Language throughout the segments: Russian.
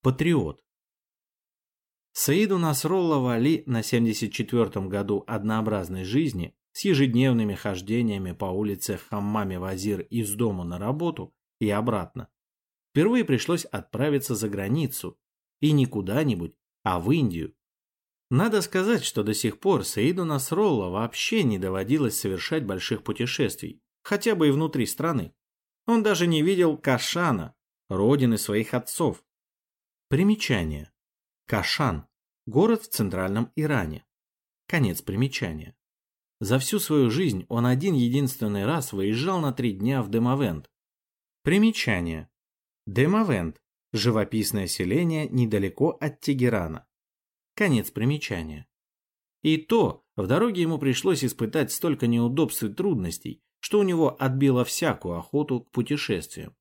Патриот. Саиду Насролла Вали на 74-м году однообразной жизни с ежедневными хождениями по улице Хаммами-Вазир из дома на работу и обратно, впервые пришлось отправиться за границу, и не куда-нибудь, а в Индию. Надо сказать, что до сих пор Саиду Насролла вообще не доводилось совершать больших путешествий, хотя бы и внутри страны. Он даже не видел Кашана, родины своих отцов. Примечание. Кашан – город в центральном Иране. Конец примечания. За всю свою жизнь он один единственный раз выезжал на три дня в Демавент. Примечание. Демавент – живописное селение недалеко от Тегерана. Конец примечания. И то в дороге ему пришлось испытать столько неудобств и трудностей, что у него отбило всякую охоту к путешествиям.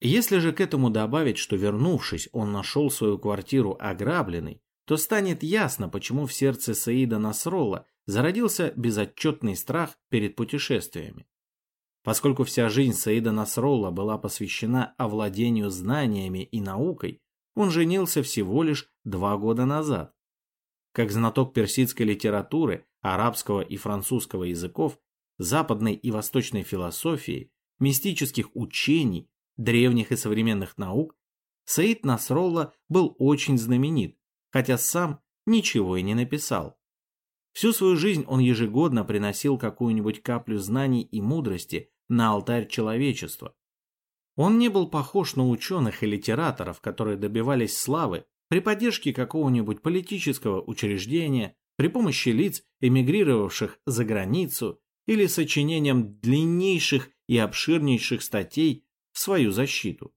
Если же к этому добавить, что вернувшись, он нашел свою квартиру ограбленной, то станет ясно, почему в сердце Саида Насролла зародился безотчетный страх перед путешествиями. Поскольку вся жизнь Саида Насролла была посвящена овладению знаниями и наукой, он женился всего лишь два года назад. Как знаток персидской литературы, арабского и французского языков, западной и восточной философии, мистических учений, древних и современных наук, Саид Насролла был очень знаменит, хотя сам ничего и не написал. Всю свою жизнь он ежегодно приносил какую-нибудь каплю знаний и мудрости на алтарь человечества. Он не был похож на ученых и литераторов, которые добивались славы при поддержке какого-нибудь политического учреждения, при помощи лиц, эмигрировавших за границу, или сочинением длиннейших и обширнейших статей свою защиту.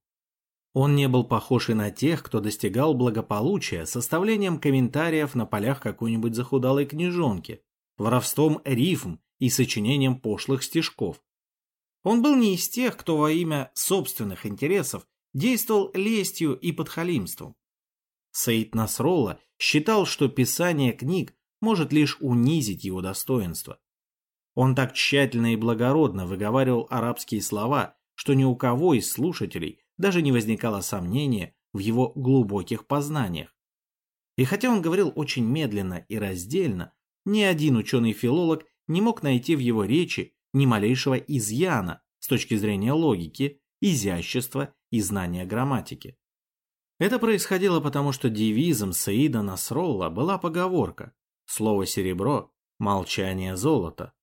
Он не был похож и на тех, кто достигал благополучия составлением комментариев на полях какой-нибудь захудалой книжонки, воровством рифм и сочинением пошлых стишков. Он был не из тех, кто во имя собственных интересов действовал лестью и подхалимством. Саид Насролла считал, что писание книг может лишь унизить его достоинство. Он так тщательно и благородно выговаривал арабские слова, что ни у кого из слушателей даже не возникало сомнения в его глубоких познаниях. И хотя он говорил очень медленно и раздельно, ни один ученый-филолог не мог найти в его речи ни малейшего изъяна с точки зрения логики, изящества и знания грамматики. Это происходило потому, что девизом Саида Насролла была поговорка «Слово серебро, молчание золото».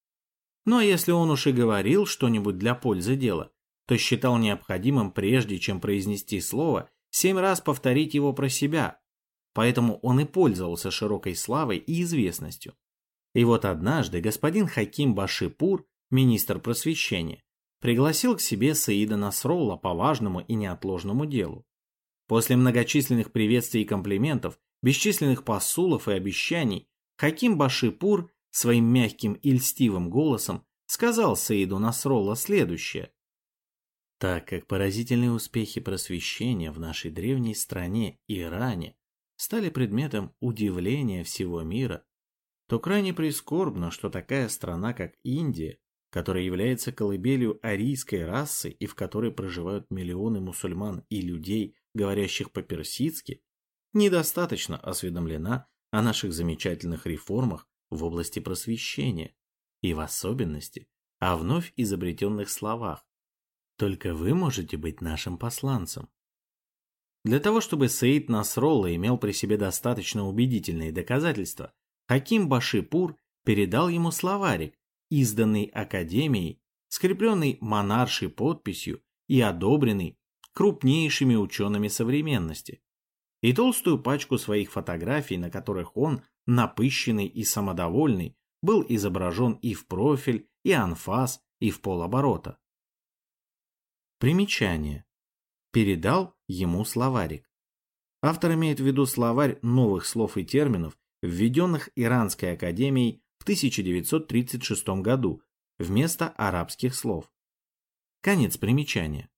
Ну а если он уж и говорил что-нибудь для пользы дела, то считал необходимым, прежде чем произнести слово, семь раз повторить его про себя. Поэтому он и пользовался широкой славой и известностью. И вот однажды господин Хаким Башипур, министр просвещения, пригласил к себе Саида Насролла по важному и неотложному делу. После многочисленных приветствий и комплиментов, бесчисленных посулов и обещаний, Хаким Башипур своим мягким и льстивым голосом сказал Саиду Насролла следующее так как поразительные успехи просвещения в нашей древней стране Иране стали предметом удивления всего мира, то крайне прискорбно, что такая страна, как Индия, которая является колыбелью арийской расы и в которой проживают миллионы мусульман и людей, говорящих по-персидски, недостаточно осведомлена о наших замечательных реформах в области просвещения и в особенности о вновь изобретенных словах, только вы можете быть нашим посланцем. Для того, чтобы Саид Насролла имел при себе достаточно убедительные доказательства, Хаким Башипур передал ему словарик, изданный Академией, скрепленный монаршей подписью и одобренный крупнейшими учеными современности, и толстую пачку своих фотографий, на которых он, напыщенный и самодовольный, был изображен и в профиль, и анфас, и в полоборота. Примечание. Передал ему словарик. Автор имеет в виду словарь новых слов и терминов, введенных Иранской академией в 1936 году вместо арабских слов. Конец примечания.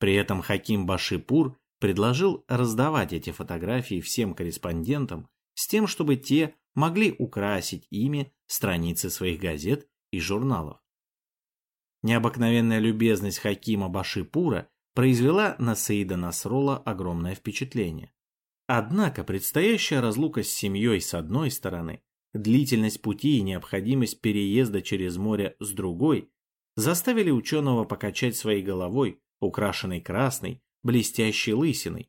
При этом Хаким Башипур предложил раздавать эти фотографии всем корреспондентам с тем, чтобы те могли украсить ими страницы своих газет и журналов. Необыкновенная любезность Хакима Башипура произвела на Саида Насрола огромное впечатление. Однако предстоящая разлука с семьей с одной стороны, длительность пути и необходимость переезда через море с другой заставили ученого покачать своей головой, украшенной красной, блестящей лысиной,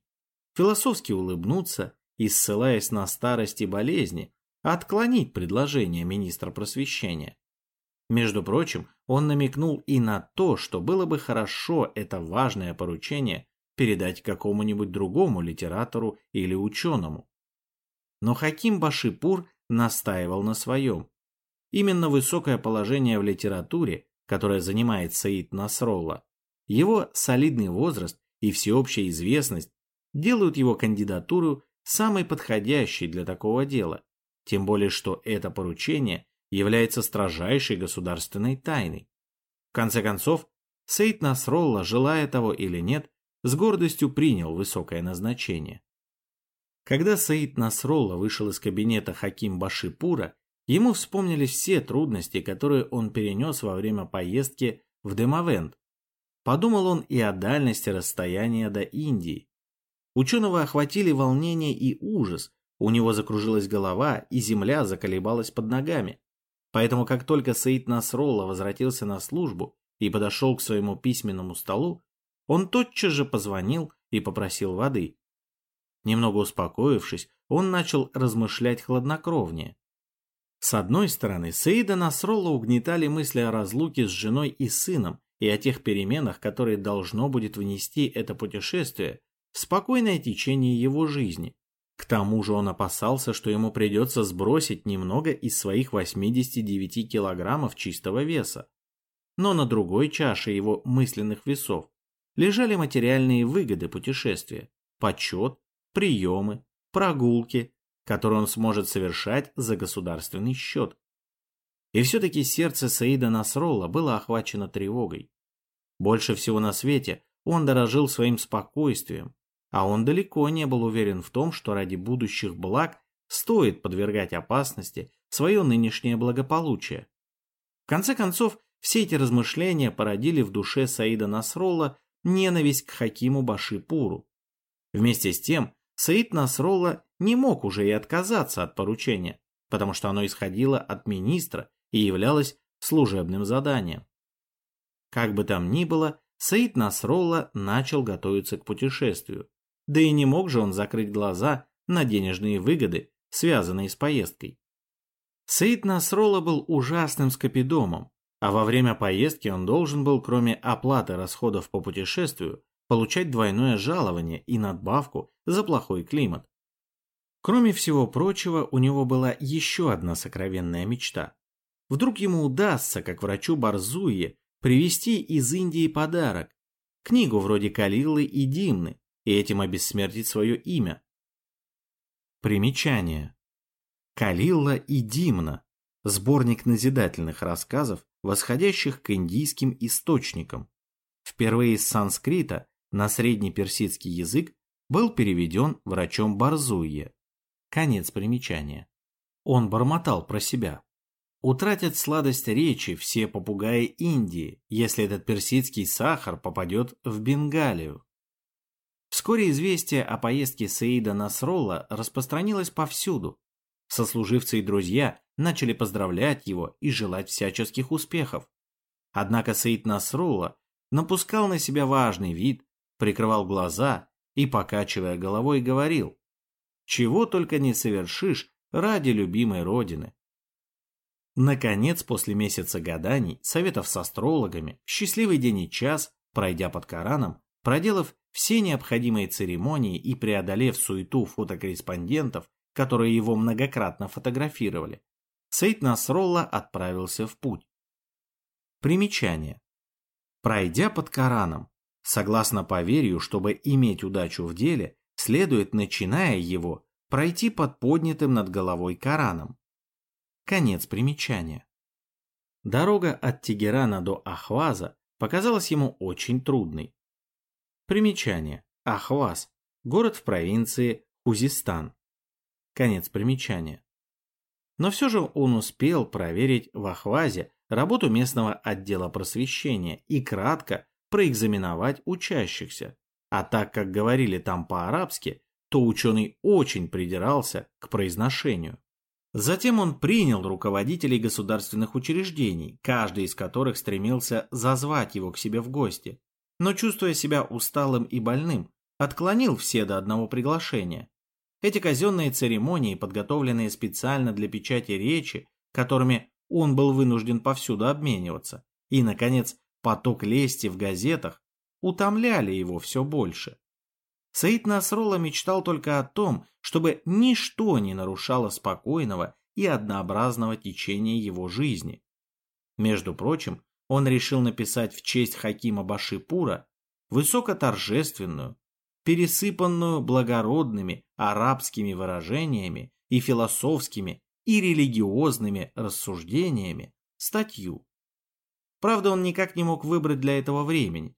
философски улыбнуться и, ссылаясь на старость и болезни, отклонить предложение министра просвещения. Между прочим, он намекнул и на то, что было бы хорошо это важное поручение передать какому-нибудь другому литератору или ученому. Но Хаким Башипур настаивал на своем. Именно высокое положение в литературе, которое занимает Саид Насролла, его солидный возраст и всеобщая известность делают его кандидатуру самой подходящей для такого дела, тем более что это поручение является строжайшей государственной тайной. В конце концов, Сейд Насролла, желая того или нет, с гордостью принял высокое назначение. Когда Саид Насролла вышел из кабинета Хаким Башипура, ему вспомнились все трудности, которые он перенес во время поездки в Демавент. Подумал он и о дальности расстояния до Индии. Ученого охватили волнение и ужас, у него закружилась голова, и земля заколебалась под ногами. Поэтому как только Саид Насролла возвратился на службу и подошел к своему письменному столу, он тотчас же позвонил и попросил воды. Немного успокоившись, он начал размышлять хладнокровнее. С одной стороны, Саида Насролла угнетали мысли о разлуке с женой и сыном и о тех переменах, которые должно будет внести это путешествие в спокойное течение его жизни. К тому же он опасался, что ему придется сбросить немного из своих 89 килограммов чистого веса. Но на другой чаше его мысленных весов лежали материальные выгоды путешествия, почет, приемы, прогулки, которые он сможет совершать за государственный счет. И все-таки сердце Саида Насролла было охвачено тревогой. Больше всего на свете он дорожил своим спокойствием, а он далеко не был уверен в том, что ради будущих благ стоит подвергать опасности свое нынешнее благополучие. В конце концов, все эти размышления породили в душе Саида Насролла ненависть к Хакиму Башипуру. Вместе с тем, Саид Насролла не мог уже и отказаться от поручения, потому что оно исходило от министра и являлось служебным заданием. Как бы там ни было, Саид Насролла начал готовиться к путешествию. Да и не мог же он закрыть глаза на денежные выгоды, связанные с поездкой. Саид Насролла был ужасным скопидомом, а во время поездки он должен был, кроме оплаты расходов по путешествию, получать двойное жалование и надбавку за плохой климат. Кроме всего прочего, у него была еще одна сокровенная мечта. Вдруг ему удастся, как врачу Барзуе, привезти из Индии подарок, книгу вроде Калилы и Димны, и этим обессмертить свое имя. Примечание. Калилла и Димна – сборник назидательных рассказов, восходящих к индийским источникам. Впервые из санскрита на средний персидский язык был переведен врачом Барзуе. Конец примечания. Он бормотал про себя. Утратят сладость речи все попугаи Индии, если этот персидский сахар попадет в Бенгалию. Вскоре известие о поездке Саида Насролла распространилось повсюду. Сослуживцы и друзья начали поздравлять его и желать всяческих успехов. Однако Саид Насролла напускал на себя важный вид, прикрывал глаза и, покачивая головой, говорил, «Чего только не совершишь ради любимой родины». Наконец, после месяца гаданий, советов с астрологами, счастливый день и час, пройдя под Кораном, проделав все необходимые церемонии и преодолев суету фотокорреспондентов, которые его многократно фотографировали, Сейд Насролла отправился в путь. Примечание. Пройдя под Кораном, согласно поверью, чтобы иметь удачу в деле, следует, начиная его, пройти под поднятым над головой Кораном. Конец примечания. Дорога от Тегерана до Ахваза показалась ему очень трудной. Примечание. Ахваз. Город в провинции Хузистан. Конец примечания. Но все же он успел проверить в Ахвазе работу местного отдела просвещения и кратко проэкзаменовать учащихся. А так как говорили там по-арабски, то ученый очень придирался к произношению. Затем он принял руководителей государственных учреждений, каждый из которых стремился зазвать его к себе в гости, но чувствуя себя усталым и больным, отклонил все до одного приглашения. Эти казенные церемонии, подготовленные специально для печати речи, которыми он был вынужден повсюду обмениваться, и, наконец, поток лести в газетах, утомляли его все больше. Саид Насролла мечтал только о том, чтобы ничто не нарушало спокойного и однообразного течения его жизни. Между прочим, он решил написать в честь Хакима Башипура высокоторжественную, пересыпанную благородными арабскими выражениями и философскими и религиозными рассуждениями статью. Правда, он никак не мог выбрать для этого времени.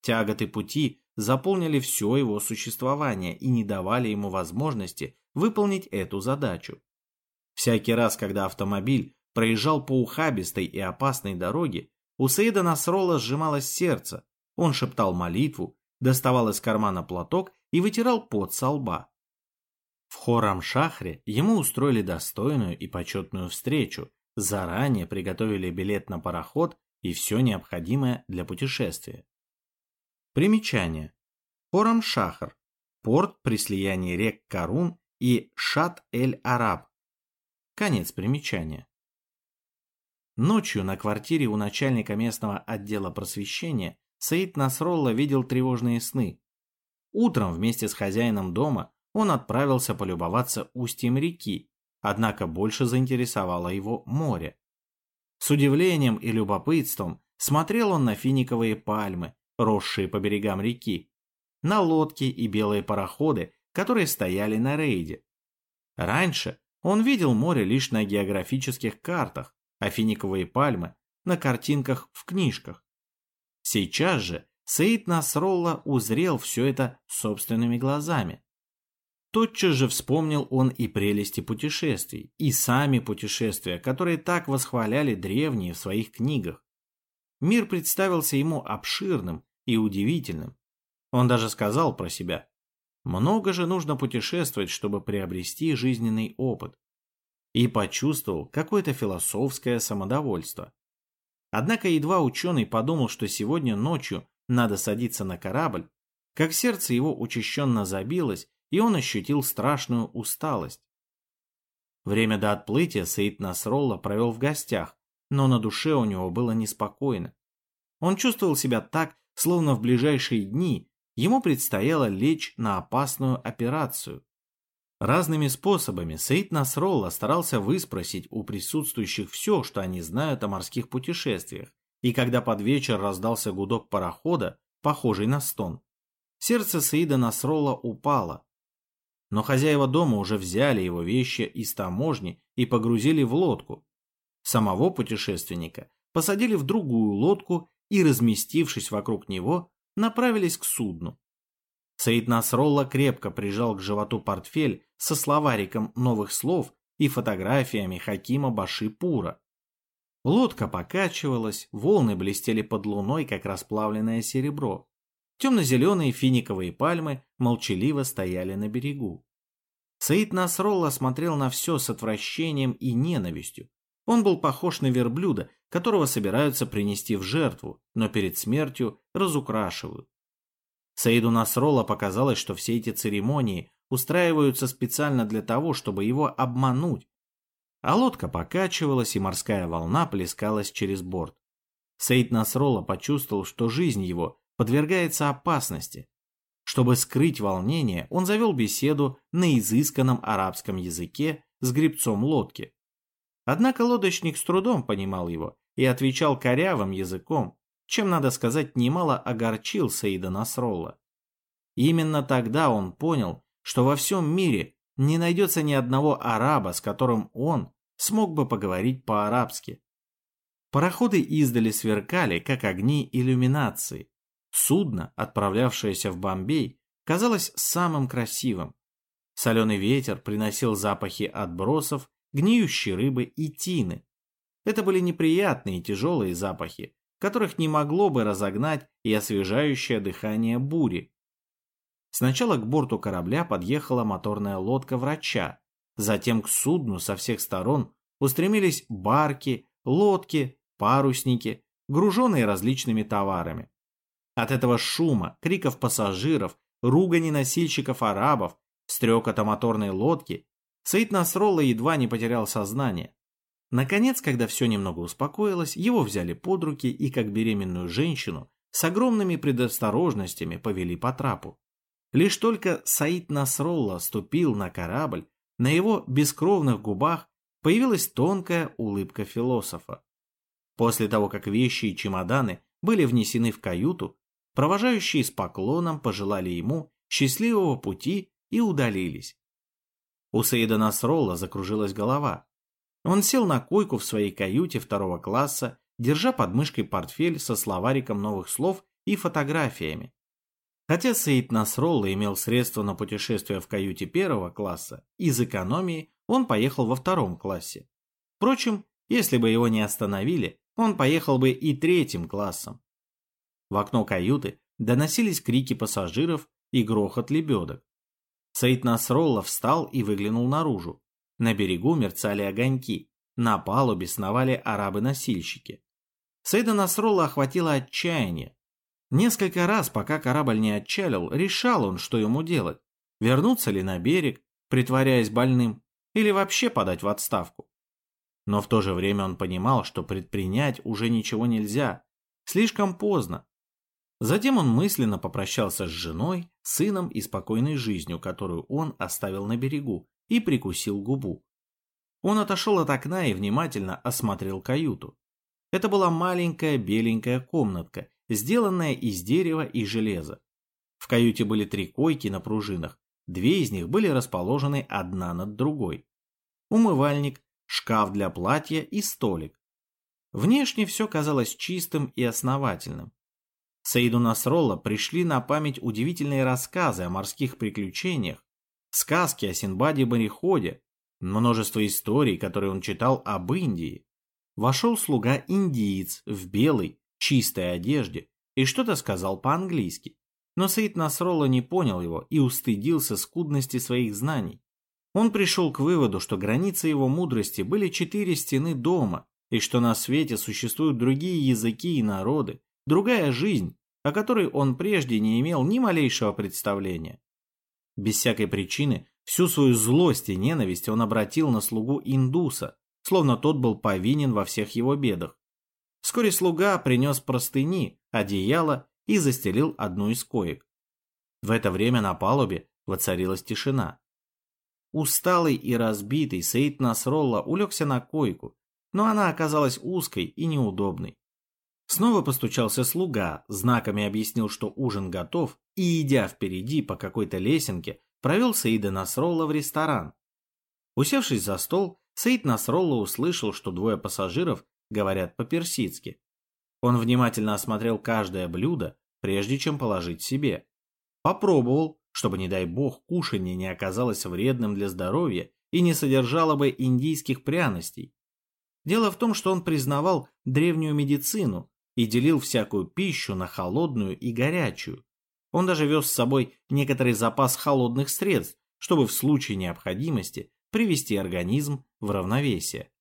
Тяготы пути заполнили все его существование и не давали ему возможности выполнить эту задачу. Всякий раз, когда автомобиль проезжал по ухабистой и опасной дороге, у Саида Насрола сжималось сердце, он шептал молитву доставал из кармана платок и вытирал пот со лба. В Хорам-Шахре ему устроили достойную и почетную встречу, заранее приготовили билет на пароход и все необходимое для путешествия. Примечание. Хорам-Шахр – порт при слиянии рек Карун и Шат-эль-Араб. Конец примечания. Ночью на квартире у начальника местного отдела просвещения Саид Насролла видел тревожные сны. Утром вместе с хозяином дома он отправился полюбоваться устьем реки, однако больше заинтересовало его море. С удивлением и любопытством смотрел он на финиковые пальмы, росшие по берегам реки, на лодки и белые пароходы, которые стояли на рейде. Раньше он видел море лишь на географических картах, а финиковые пальмы на картинках в книжках. Сейчас же Саид Насролла узрел все это собственными глазами. Тотчас же вспомнил он и прелести путешествий, и сами путешествия, которые так восхваляли древние в своих книгах. Мир представился ему обширным и удивительным. Он даже сказал про себя, много же нужно путешествовать, чтобы приобрести жизненный опыт. И почувствовал какое-то философское самодовольство. Однако едва ученый подумал, что сегодня ночью надо садиться на корабль, как сердце его учащенно забилось, и он ощутил страшную усталость. Время до отплытия Саид Насролла провел в гостях, но на душе у него было неспокойно. Он чувствовал себя так, словно в ближайшие дни ему предстояло лечь на опасную операцию. Разными способами Саид Насролла старался выспросить у присутствующих все, что они знают о морских путешествиях, и когда под вечер раздался гудок парохода, похожий на стон, сердце Саида Насролла упало. Но хозяева дома уже взяли его вещи из таможни и погрузили в лодку. Самого путешественника посадили в другую лодку и, разместившись вокруг него, направились к судну. Саид Насролла крепко прижал к животу портфель со словариком новых слов и фотографиями Хакима Башипура. Лодка покачивалась, волны блестели под луной, как расплавленное серебро. Темно-зеленые финиковые пальмы молчаливо стояли на берегу. Саид Насролла смотрел на все с отвращением и ненавистью. Он был похож на верблюда, которого собираются принести в жертву, но перед смертью разукрашивают. Саиду Насролла показалось, что все эти церемонии устраиваются специально для того, чтобы его обмануть. А лодка покачивалась, и морская волна плескалась через борт. Саид Насролла почувствовал, что жизнь его подвергается опасности. Чтобы скрыть волнение, он завел беседу на изысканном арабском языке с гребцом лодки. Однако лодочник с трудом понимал его и отвечал корявым языком, чем, надо сказать, немало огорчил Саида Насролла. Именно тогда он понял, что во всем мире не найдется ни одного араба, с которым он смог бы поговорить по-арабски. Пароходы издали сверкали, как огни иллюминации. Судно, отправлявшееся в Бомбей, казалось самым красивым. Соленый ветер приносил запахи отбросов, гниющей рыбы и тины. Это были неприятные и тяжелые запахи, которых не могло бы разогнать и освежающее дыхание бури. Сначала к борту корабля подъехала моторная лодка врача, затем к судну со всех сторон устремились барки, лодки, парусники, груженные различными товарами. От этого шума, криков пассажиров, ругани носильщиков-арабов, стрекота моторной лодки, Саид Насролла едва не потерял сознание. Наконец, когда все немного успокоилось, его взяли под руки и, как беременную женщину, с огромными предосторожностями повели по трапу. Лишь только Саид Насролла ступил на корабль, на его бескровных губах появилась тонкая улыбка философа. После того, как вещи и чемоданы были внесены в каюту, провожающие с поклоном пожелали ему счастливого пути и удалились. У Саида Насролла закружилась голова. Он сел на койку в своей каюте второго класса, держа под мышкой портфель со словариком новых слов и фотографиями. Хотя Саид Насролла имел средства на путешествие в каюте первого класса, из экономии он поехал во втором классе. Впрочем, если бы его не остановили, он поехал бы и третьим классом. В окно каюты доносились крики пассажиров и грохот лебедок. Саид Насролла встал и выглянул наружу. На берегу мерцали огоньки, на палубе сновали арабы-носильщики. Саида Насролла охватило отчаяние. Несколько раз, пока корабль не отчалил, решал он, что ему делать. Вернуться ли на берег, притворяясь больным, или вообще подать в отставку. Но в то же время он понимал, что предпринять уже ничего нельзя. Слишком поздно. Затем он мысленно попрощался с женой, сыном и спокойной жизнью, которую он оставил на берегу, и прикусил губу. Он отошел от окна и внимательно осмотрел каюту. Это была маленькая беленькая комнатка, сделанная из дерева и железа. В каюте были три койки на пружинах, Две из них были расположены одна над другой. Умывальник, шкаф для платья и столик. Внешне все казалось чистым и основательным. Саиду Насролла пришли на память удивительные рассказы о морских приключениях, сказки о Синбаде-мореходе, множество историй, которые он читал об Индии. Вошел слуга-индиец в белой, чистой одежде и что-то сказал по-английски. Но Саид Насролла не понял его и устыдился скудности своих знаний. Он пришел к выводу, что границы его мудрости были четыре стены дома, и что на свете существуют другие языки и народы, другая жизнь, о которой он прежде не имел ни малейшего представления. Без всякой причины всю свою злость и ненависть он обратил на слугу индуса, словно тот был повинен во всех его бедах. Вскоре слуга принес простыни, одеяло и застелил одну из коек. В это время на палубе воцарилась тишина. Усталый и разбитый Саид Насролла улегся на койку, но она оказалась узкой и неудобной. Снова постучался слуга, знаками объяснил, что ужин готов, и, идя впереди по какой-то лесенке, провел Саида Насролла в ресторан. Усевшись за стол, Саид Насролла услышал, что двое пассажиров говорят по-персидски. Он внимательно осмотрел каждое блюдо, прежде чем положить себе. Попробовал, чтобы, не дай бог, кушанье не оказалось вредным для здоровья и не содержало бы индийских пряностей. Дело в том, что он признавал древнюю медицину и делил всякую пищу на холодную и горячую. Он даже вез с собой некоторый запас холодных средств, чтобы в случае необходимости привести организм в равновесие.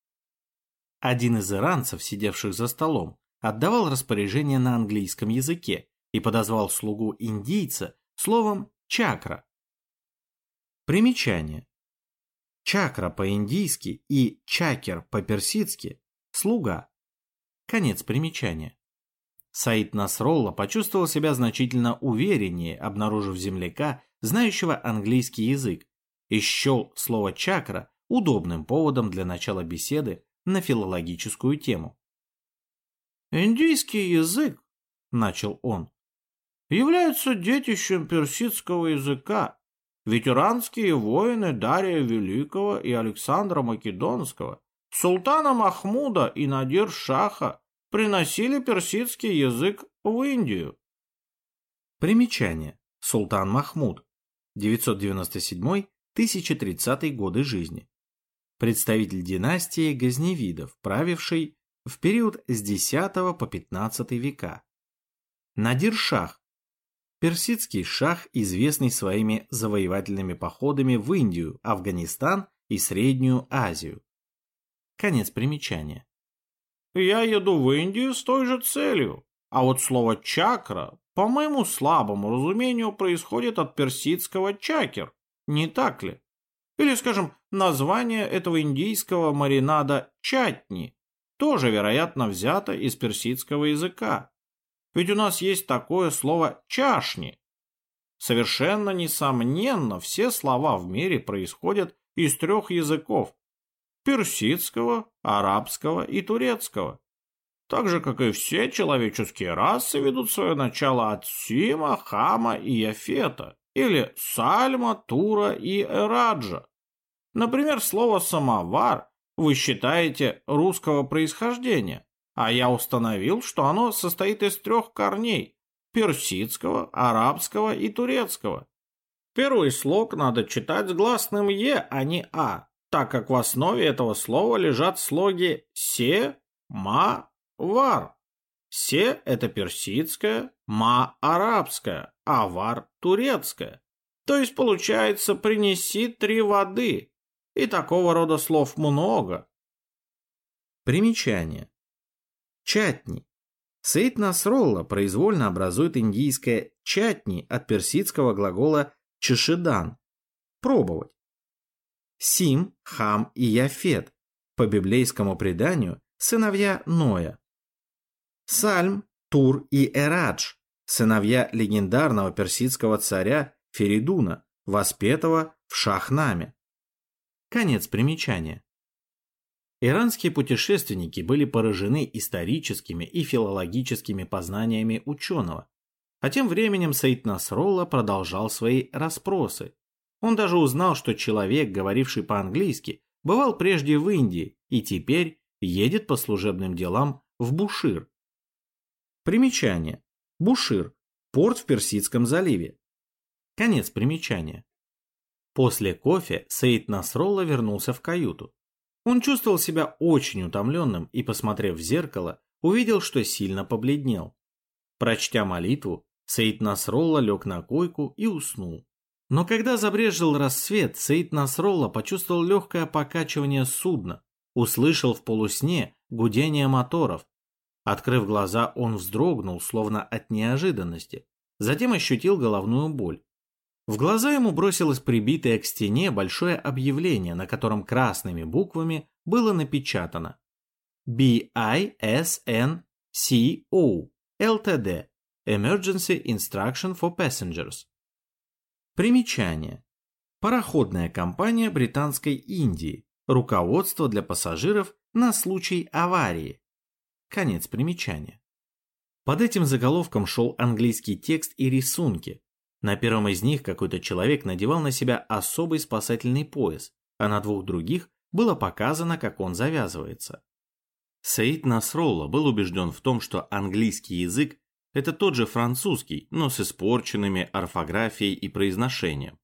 Один из иранцев, сидевших за столом, отдавал распоряжение на английском языке и подозвал слугу индийца словом «чакра». Примечание. Чакра по-индийски и чакер по-персидски – слуга. Конец примечания. Саид Насролла почувствовал себя значительно увереннее, обнаружив земляка, знающего английский язык, и счел слово «чакра» удобным поводом для начала беседы на филологическую тему. «Индийский язык», — начал он, — «является детищем персидского языка. Ветеранские воины Дария Великого и Александра Македонского, султана Махмуда и Надир Шаха приносили персидский язык в Индию». Примечание. Султан Махмуд. 997-1030 годы жизни. Представитель династии Газневидов, правивший в период с X по XV века. Надир-шах – персидский шах, известный своими завоевательными походами в Индию, Афганистан и Среднюю Азию. Конец примечания. Я еду в Индию с той же целью, а вот слово «чакра» по моему слабому разумению происходит от персидского «чакер», не так ли? Или, скажем, название этого индийского маринада «чатни» тоже, вероятно, взято из персидского языка. Ведь у нас есть такое слово «чашни». Совершенно несомненно, все слова в мире происходят из трех языков – персидского, арабского и турецкого. Так же, как и все человеческие расы ведут свое начало от Сима, Хама и Яфета, или Сальма, Тура и Эраджа. Например, слово «самовар» вы считаете русского происхождения, а я установил, что оно состоит из трех корней – персидского, арабского и турецкого. Первый слог надо читать с гласным «е», а не «а», так как в основе этого слова лежат слоги «се», «ма», «вар». «Се» – это персидское, «ма» – арабское, а «вар» – турецкое. То есть получается «принеси три воды». И такого рода слов много. Примечание. Чатни. Саид Насролла произвольно образует индийское чатни от персидского глагола чешедан – пробовать. Сим, Хам и Яфет, по библейскому преданию, сыновья Ноя. Сальм, Тур и Эрадж, сыновья легендарного персидского царя Феридуна, воспетого в Шахнаме. Конец примечания. Иранские путешественники были поражены историческими и филологическими познаниями ученого, а тем временем Саид Насролла продолжал свои расспросы. Он даже узнал, что человек, говоривший по-английски, бывал прежде в Индии и теперь едет по служебным делам в Бушир. Примечание. Бушир – порт в Персидском заливе. Конец примечания. После кофе Саид Насролла вернулся в каюту. Он чувствовал себя очень утомленным и, посмотрев в зеркало, увидел, что сильно побледнел. Прочтя молитву, Саид Насролла лег на койку и уснул. Но когда забрежил рассвет, Саид Насролла почувствовал легкое покачивание судна, услышал в полусне гудение моторов. Открыв глаза, он вздрогнул, словно от неожиданности. Затем ощутил головную боль. В глаза ему бросилось прибитое к стене большое объявление, на котором красными буквами было напечатано BISNCO LTD Emergency Instruction for Passengers. Примечание. Пароходная компания Британской Индии. Руководство для пассажиров на случай аварии. Конец примечания. Под этим заголовком шел английский текст и рисунки, на первом из них какой-то человек надевал на себя особый спасательный пояс, а на двух других было показано, как он завязывается. Саид Насролла был убежден в том, что английский язык – это тот же французский, но с испорченными орфографией и произношением.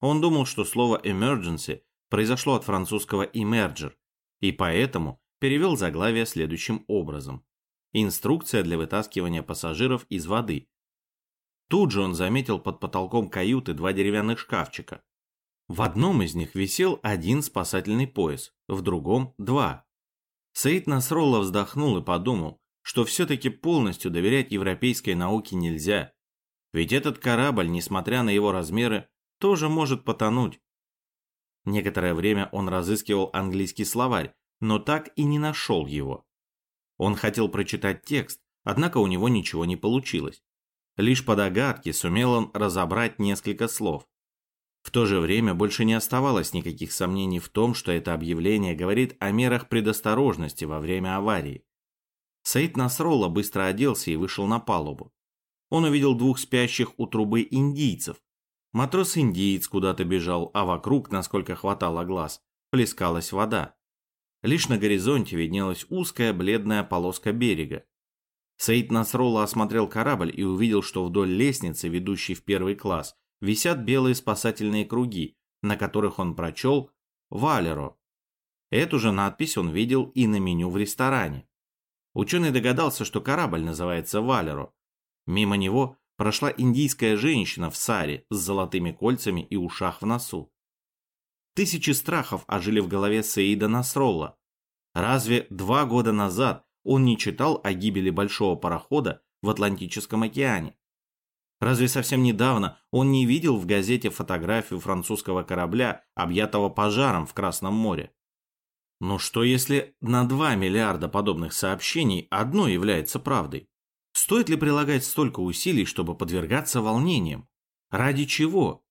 Он думал, что слово «emergency» произошло от французского «emerger», и поэтому перевел заглавие следующим образом. Инструкция для вытаскивания пассажиров из воды, Тут же он заметил под потолком каюты два деревянных шкафчика. В одном из них висел один спасательный пояс, в другом – два. Саид Насролла вздохнул и подумал, что все-таки полностью доверять европейской науке нельзя. Ведь этот корабль, несмотря на его размеры, тоже может потонуть. Некоторое время он разыскивал английский словарь, но так и не нашел его. Он хотел прочитать текст, однако у него ничего не получилось. Лишь по догадке сумел он разобрать несколько слов. В то же время больше не оставалось никаких сомнений в том, что это объявление говорит о мерах предосторожности во время аварии. Саид Насролла быстро оделся и вышел на палубу. Он увидел двух спящих у трубы индийцев. Матрос-индиец куда-то бежал, а вокруг, насколько хватало глаз, плескалась вода. Лишь на горизонте виднелась узкая бледная полоска берега. Саид Насролла осмотрел корабль и увидел, что вдоль лестницы, ведущей в первый класс, висят белые спасательные круги, на которых он прочел «Валеро». Эту же надпись он видел и на меню в ресторане. Ученый догадался, что корабль называется Валеро. Мимо него прошла индийская женщина в саре с золотыми кольцами и ушах в носу. Тысячи страхов ожили в голове Саида Насролла. Разве два года назад он не читал о гибели большого парохода в Атлантическом океане? Разве совсем недавно он не видел в газете фотографию французского корабля, объятого пожаром в Красном море? Но что если на 2 миллиарда подобных сообщений одно является правдой? Стоит ли прилагать столько усилий, чтобы подвергаться волнениям? Ради чего?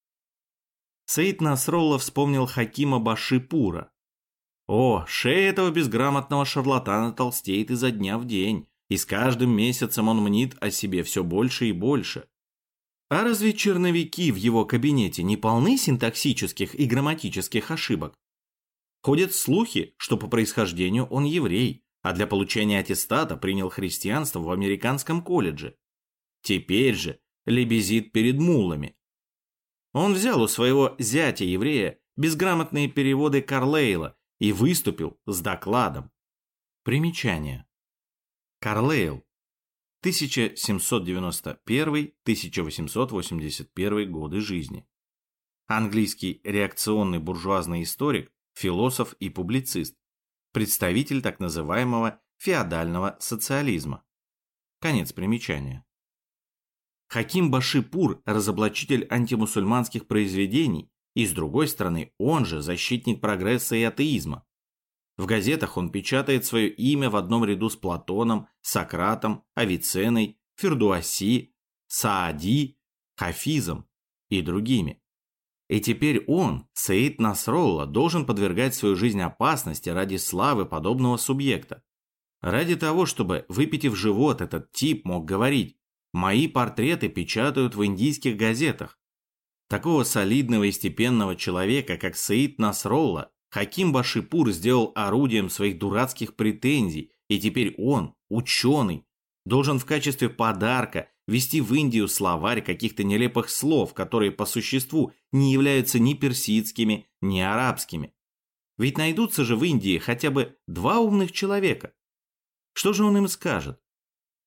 Саид Насролла вспомнил Хакима Башипура. О, шея этого безграмотного шарлатана толстеет изо дня в день, и с каждым месяцем он мнит о себе все больше и больше. А разве черновики в его кабинете не полны синтаксических и грамматических ошибок? Ходят слухи, что по происхождению он еврей, а для получения аттестата принял христианство в американском колледже. Теперь же лебезит перед мулами. Он взял у своего зятя-еврея безграмотные переводы Карлейла и выступил с докладом. Примечание. Карлейл 1791-1881 годы жизни. Английский реакционный буржуазный историк, философ и публицист, представитель так называемого феодального социализма. Конец примечания. Хаким Башипур – разоблачитель антимусульманских произведений, и с другой стороны, он же защитник прогресса и атеизма. В газетах он печатает свое имя в одном ряду с Платоном, Сократом, Авиценной, Фердуаси, Саади, Хафизом и другими. И теперь он, Саид Насролла, должен подвергать свою жизнь опасности ради славы подобного субъекта. Ради того, чтобы, выпитив живот, этот тип мог говорить «Мои портреты печатают в индийских газетах». Такого солидного и степенного человека, как Саид Насролла, Хаким Башипур сделал орудием своих дурацких претензий, и теперь он, ученый, должен в качестве подарка вести в Индию словарь каких-то нелепых слов, которые по существу не являются ни персидскими, ни арабскими. Ведь найдутся же в Индии хотя бы два умных человека. Что же он им скажет?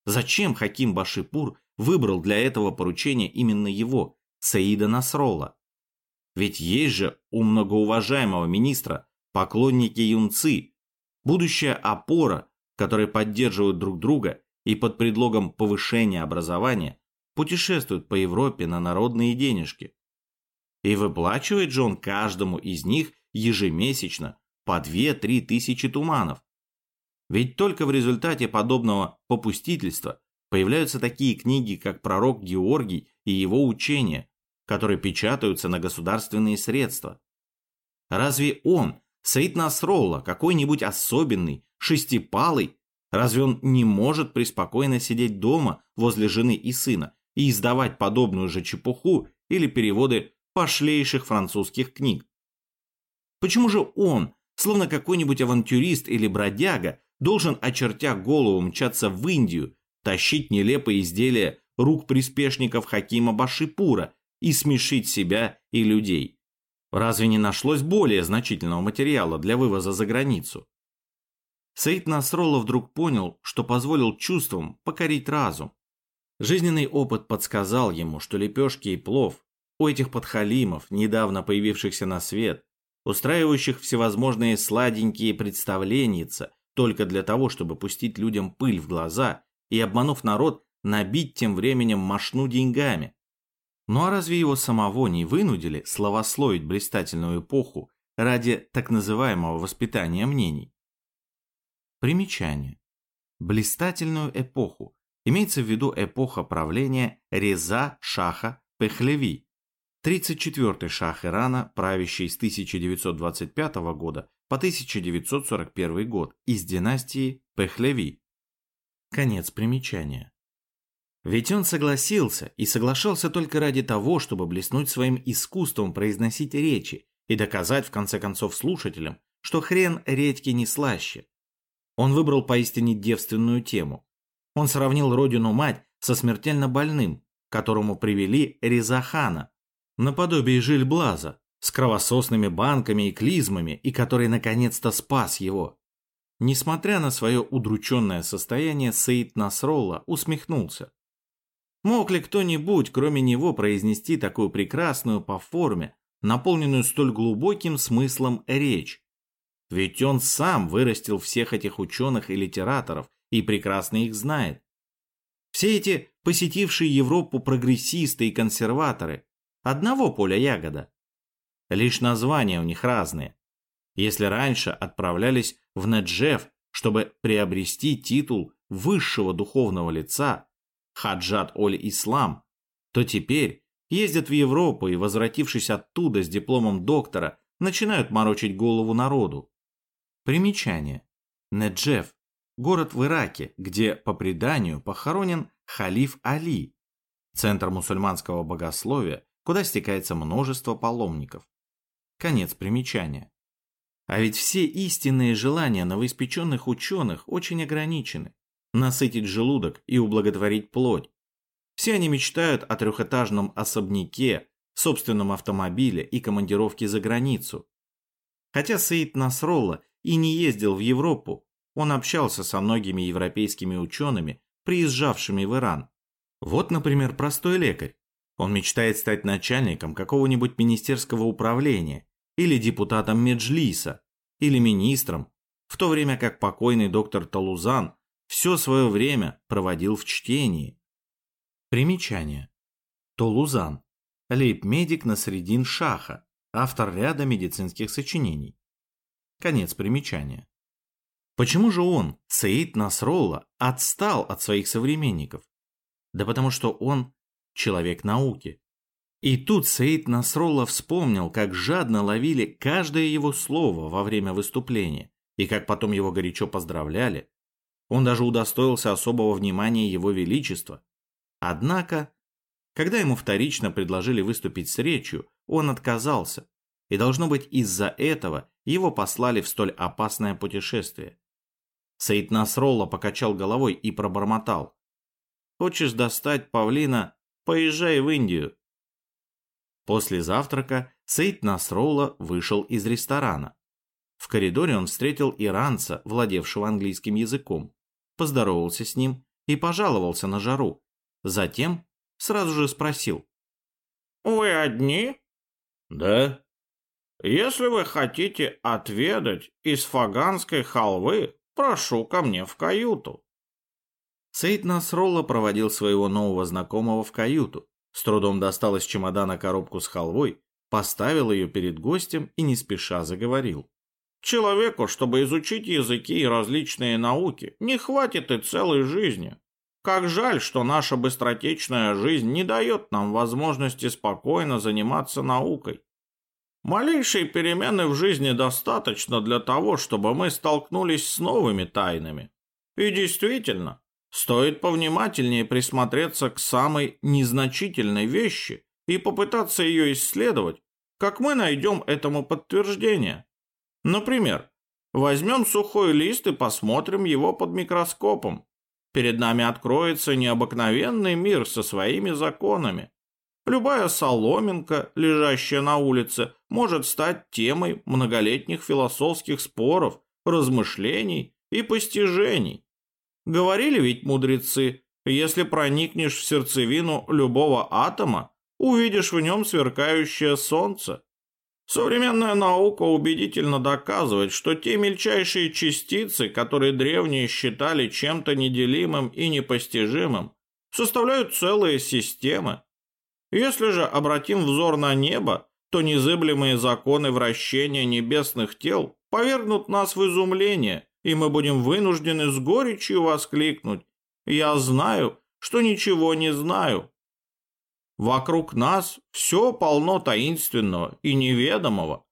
Зачем Хаким Башипур выбрал для этого поручения именно его, Саида Насролла? Ведь есть же у многоуважаемого министра поклонники юнцы, будущая опора, которые поддерживают друг друга и под предлогом повышения образования путешествуют по Европе на народные денежки. И выплачивает же он каждому из них ежемесячно по 2-3 тысячи туманов. Ведь только в результате подобного попустительства появляются такие книги, как «Пророк Георгий» и его учения, которые печатаются на государственные средства. Разве он, Саид Насролла, какой-нибудь особенный, шестипалый, разве он не может преспокойно сидеть дома возле жены и сына и издавать подобную же чепуху или переводы пошлейших французских книг? Почему же он, словно какой-нибудь авантюрист или бродяга, должен, очертя голову, мчаться в Индию, тащить нелепые изделия рук приспешников Хакима Башипура и смешить себя и людей. Разве не нашлось более значительного материала для вывоза за границу? Саид Насролла вдруг понял, что позволил чувствам покорить разум. Жизненный опыт подсказал ему, что лепешки и плов у этих подхалимов, недавно появившихся на свет, устраивающих всевозможные сладенькие представленница только для того, чтобы пустить людям пыль в глаза и, обманув народ, набить тем временем мошну деньгами, ну а разве его самого не вынудили словословить блистательную эпоху ради так называемого воспитания мнений? Примечание. Блистательную эпоху имеется в виду эпоха правления Реза Шаха Пехлеви, 34-й шах Ирана, правящий с 1925 года по 1941 год из династии Пехлеви. Конец примечания. Ведь он согласился и соглашался только ради того, чтобы блеснуть своим искусством произносить речи и доказать в конце концов слушателям, что хрен редьки не слаще. Он выбрал поистине девственную тему. Он сравнил родину-мать со смертельно больным, которому привели Резахана, наподобие Жильблаза, с кровососными банками и клизмами, и который наконец-то спас его. Несмотря на свое удрученное состояние, Саид Насролла усмехнулся. Мог ли кто-нибудь, кроме него, произнести такую прекрасную по форме, наполненную столь глубоким смыслом речь? Ведь он сам вырастил всех этих ученых и литераторов и прекрасно их знает. Все эти посетившие Европу прогрессисты и консерваторы одного поля ягода. Лишь названия у них разные. Если раньше отправлялись в Неджев, чтобы приобрести титул высшего духовного лица, Хаджат Оль-Ислам, то теперь ездят в Европу и, возвратившись оттуда с дипломом доктора, начинают морочить голову народу. Примечание. Неджев – город в Ираке, где, по преданию, похоронен халиф Али, центр мусульманского богословия, куда стекается множество паломников. Конец примечания. А ведь все истинные желания новоиспеченных ученых очень ограничены насытить желудок и ублаготворить плоть. Все они мечтают о трехэтажном особняке, собственном автомобиле и командировке за границу. Хотя Саид Насролла и не ездил в Европу, он общался со многими европейскими учеными, приезжавшими в Иран. Вот, например, простой лекарь. Он мечтает стать начальником какого-нибудь министерского управления или депутатом Меджлиса, или министром, в то время как покойный доктор Талузан все свое время проводил в чтении. Примечание. Толузан. Лейб-медик Насредин Шаха, автор ряда медицинских сочинений. Конец примечания. Почему же он, Саид Насролла, отстал от своих современников? Да потому что он человек науки. И тут Саид Насролла вспомнил, как жадно ловили каждое его слово во время выступления, и как потом его горячо поздравляли, он даже удостоился особого внимания его величества. Однако, когда ему вторично предложили выступить с речью, он отказался, и должно быть из-за этого его послали в столь опасное путешествие. Саид Насролла покачал головой и пробормотал. «Хочешь достать павлина? Поезжай в Индию». После завтрака Саид Насролла вышел из ресторана. В коридоре он встретил иранца, владевшего английским языком поздоровался с ним и пожаловался на жару. Затем сразу же спросил. «Вы одни?» «Да». «Если вы хотите отведать из фаганской халвы, прошу ко мне в каюту». Сейд Насролла проводил своего нового знакомого в каюту, с трудом достал из чемодана коробку с халвой, поставил ее перед гостем и не спеша заговорил. Человеку, чтобы изучить языки и различные науки, не хватит и целой жизни. Как жаль, что наша быстротечная жизнь не дает нам возможности спокойно заниматься наукой. Малейшей перемены в жизни достаточно для того, чтобы мы столкнулись с новыми тайнами. И действительно, стоит повнимательнее присмотреться к самой незначительной вещи и попытаться ее исследовать, как мы найдем этому подтверждение. Например, возьмем сухой лист и посмотрим его под микроскопом. Перед нами откроется необыкновенный мир со своими законами. Любая соломинка, лежащая на улице, может стать темой многолетних философских споров, размышлений и постижений. Говорили ведь мудрецы, если проникнешь в сердцевину любого атома, увидишь в нем сверкающее солнце. Современная наука убедительно доказывает, что те мельчайшие частицы, которые древние считали чем-то неделимым и непостижимым, составляют целые системы. Если же обратим взор на небо, то незыблемые законы вращения небесных тел повергнут нас в изумление, и мы будем вынуждены с горечью воскликнуть «Я знаю, что ничего не знаю, Вокруг нас все полно таинственного и неведомого.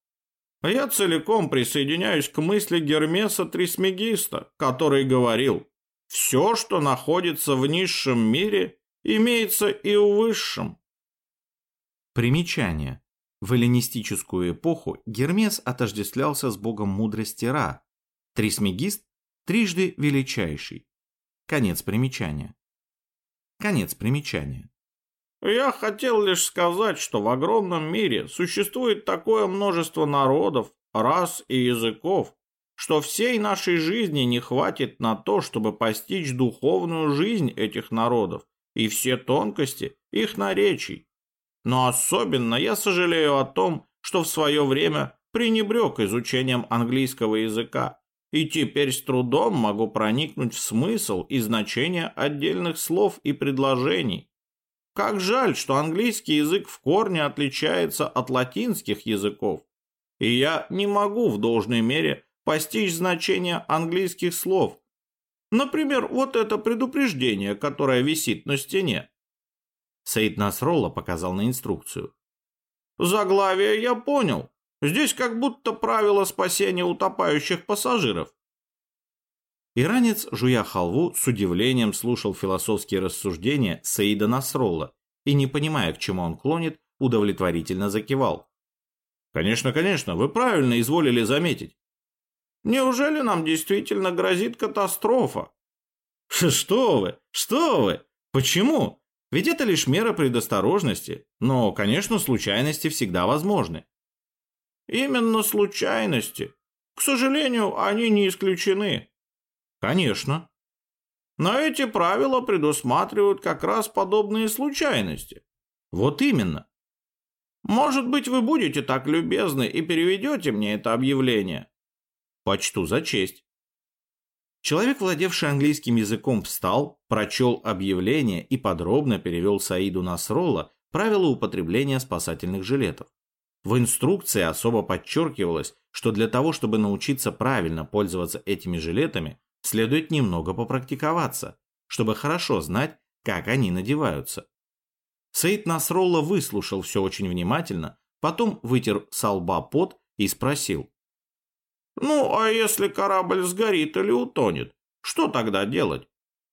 Я целиком присоединяюсь к мысли Гермеса Трисмегиста, который говорил, все, что находится в низшем мире, имеется и в высшем. Примечание. В эллинистическую эпоху Гермес отождествлялся с богом мудрости Ра, Трисмегист – трижды величайший. Конец примечания. Конец примечания. Я хотел лишь сказать, что в огромном мире существует такое множество народов, рас и языков, что всей нашей жизни не хватит на то, чтобы постичь духовную жизнь этих народов и все тонкости их наречий. Но особенно я сожалею о том, что в свое время пренебрег изучением английского языка и теперь с трудом могу проникнуть в смысл и значение отдельных слов и предложений. Как жаль, что английский язык в корне отличается от латинских языков, и я не могу в должной мере постичь значение английских слов. Например, вот это предупреждение, которое висит на стене. Саид Насролла показал на инструкцию. Заглавие я понял. Здесь как будто правило спасения утопающих пассажиров. Иранец, жуя халву, с удивлением слушал философские рассуждения Саида Насролла и, не понимая, к чему он клонит, удовлетворительно закивал. «Конечно, конечно, вы правильно изволили заметить. Неужели нам действительно грозит катастрофа?» «Что вы? Что вы? Почему? Ведь это лишь мера предосторожности, но, конечно, случайности всегда возможны». «Именно случайности. К сожалению, они не исключены». Конечно. Но эти правила предусматривают как раз подобные случайности. Вот именно. Может быть, вы будете так любезны и переведете мне это объявление? Почту за честь. Человек, владевший английским языком, встал, прочел объявление и подробно перевел Саиду Насролла правила употребления спасательных жилетов. В инструкции особо подчеркивалось, что для того, чтобы научиться правильно пользоваться этими жилетами, следует немного попрактиковаться, чтобы хорошо знать, как они надеваются. Саид Насролла выслушал все очень внимательно, потом вытер со лба пот и спросил. «Ну, а если корабль сгорит или утонет, что тогда делать?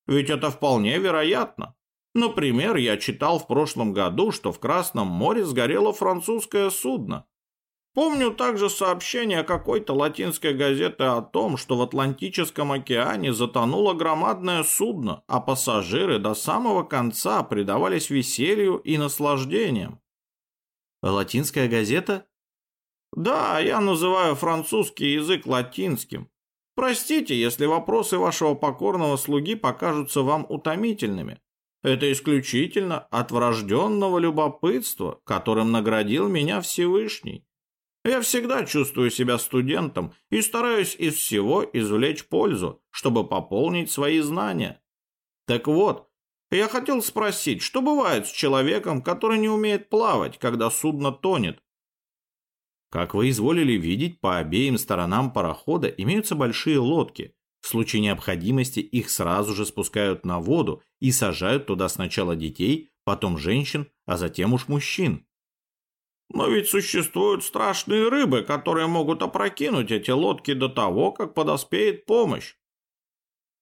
Ведь это вполне вероятно. Например, я читал в прошлом году, что в Красном море сгорело французское судно. Помню также сообщение какой-то латинской газеты о том, что в Атлантическом океане затонуло громадное судно, а пассажиры до самого конца предавались веселью и наслаждениям. Латинская газета? Да, я называю французский язык латинским. Простите, если вопросы вашего покорного слуги покажутся вам утомительными. Это исключительно от врожденного любопытства, которым наградил меня Всевышний. Я всегда чувствую себя студентом и стараюсь из всего извлечь пользу, чтобы пополнить свои знания. Так вот, я хотел спросить, что бывает с человеком, который не умеет плавать, когда судно тонет? Как вы изволили видеть, по обеим сторонам парохода имеются большие лодки. В случае необходимости их сразу же спускают на воду и сажают туда сначала детей, потом женщин, а затем уж мужчин. Но ведь существуют страшные рыбы, которые могут опрокинуть эти лодки до того, как подоспеет помощь.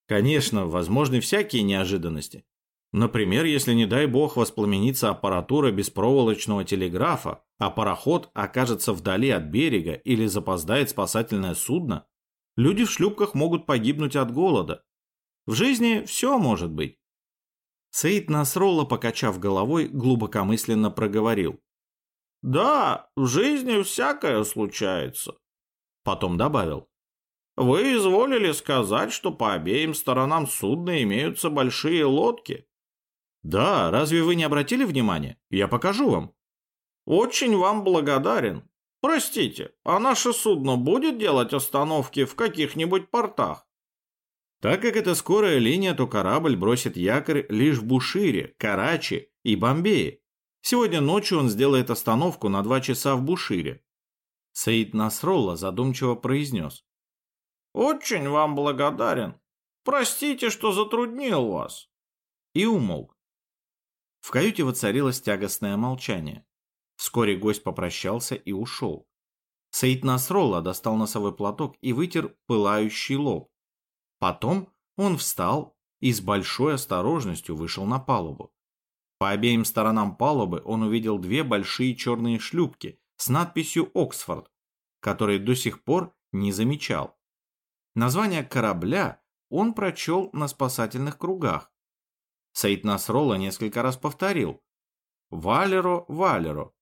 Конечно, возможны всякие неожиданности. Например, если, не дай бог, воспламенится аппаратура беспроволочного телеграфа, а пароход окажется вдали от берега или запоздает спасательное судно, люди в шлюпках могут погибнуть от голода. В жизни все может быть. Саид Насролла, покачав головой, глубокомысленно проговорил. Да, в жизни всякое случается. Потом добавил. Вы изволили сказать, что по обеим сторонам судна имеются большие лодки. Да, разве вы не обратили внимания? Я покажу вам. Очень вам благодарен. Простите, а наше судно будет делать остановки в каких-нибудь портах? Так как это скорая линия, то корабль бросит якорь лишь в Бушире, Карачи и Бомбее. Сегодня ночью он сделает остановку на два часа в Бушире. Саид Насролла задумчиво произнес. «Очень вам благодарен. Простите, что затруднил вас». И умолк. В каюте воцарилось тягостное молчание. Вскоре гость попрощался и ушел. Саид Насролла достал носовой платок и вытер пылающий лоб. Потом он встал и с большой осторожностью вышел на палубу. По обеим сторонам палубы он увидел две большие черные шлюпки с надписью «Оксфорд», которые до сих пор не замечал. Название корабля он прочел на спасательных кругах. Саид Насролла несколько раз повторил «Валеро, Валеро»,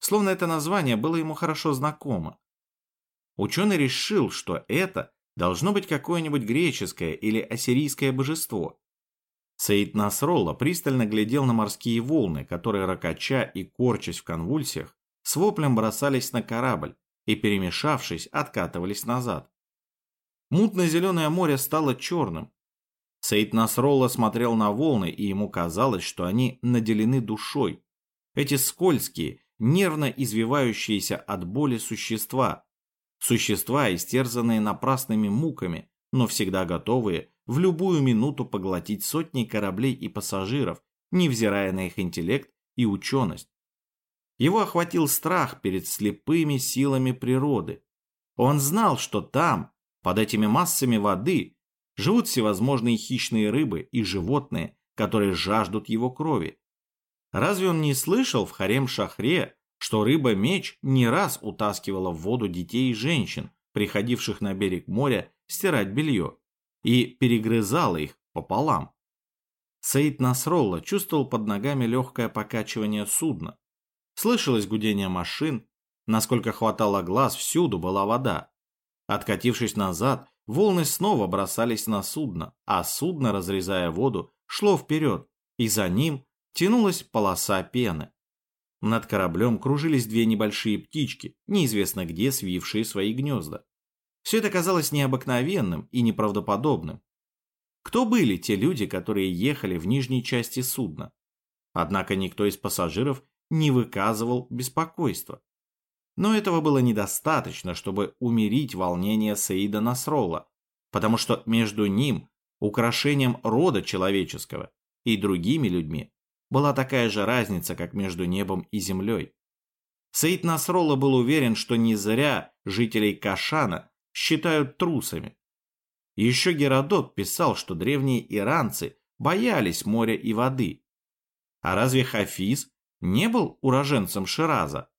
словно это название было ему хорошо знакомо. Ученый решил, что это должно быть какое-нибудь греческое или ассирийское божество. Саид Насролла пристально глядел на морские волны, которые, ракача и корчась в конвульсиях, с воплем бросались на корабль и, перемешавшись, откатывались назад. Мутно-зеленое море стало черным. Саид Насролла смотрел на волны, и ему казалось, что они наделены душой. Эти скользкие, нервно извивающиеся от боли существа. Существа, истерзанные напрасными муками, но всегда готовые в любую минуту поглотить сотни кораблей и пассажиров, невзирая на их интеллект и ученость. Его охватил страх перед слепыми силами природы. Он знал, что там, под этими массами воды, живут всевозможные хищные рыбы и животные, которые жаждут его крови. Разве он не слышал в Харем-Шахре, что рыба-меч не раз утаскивала в воду детей и женщин, приходивших на берег моря стирать белье, и перегрызала их пополам? Саид Насролла чувствовал под ногами легкое покачивание судна, Слышалось гудение машин. Насколько хватало глаз, всюду была вода. Откатившись назад, волны снова бросались на судно, а судно, разрезая воду, шло вперед, и за ним тянулась полоса пены. Над кораблем кружились две небольшие птички, неизвестно где свившие свои гнезда. Все это казалось необыкновенным и неправдоподобным. Кто были те люди, которые ехали в нижней части судна? Однако никто из пассажиров не выказывал беспокойства. Но этого было недостаточно, чтобы умерить волнение Саида Насролла, потому что между ним, украшением рода человеческого, и другими людьми была такая же разница, как между небом и землей. Саид Насролла был уверен, что не зря жителей Кашана считают трусами. Еще Геродот писал, что древние иранцы боялись моря и воды. А разве Хафиз не был уроженцем Шираза.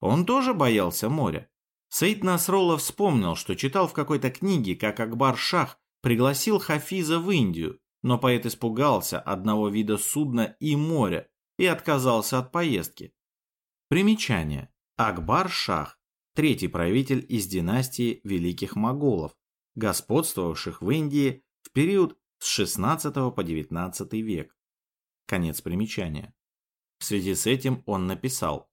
Он тоже боялся моря. Саид Насролла вспомнил, что читал в какой-то книге, как Акбар-Шах пригласил Хафиза в Индию, но поэт испугался одного вида судна и моря и отказался от поездки. Примечание. Акбар-Шах, третий правитель из династии великих моголов, господствовавших в Индии в период с 16 по 19 век. Конец примечания. В связи с этим он написал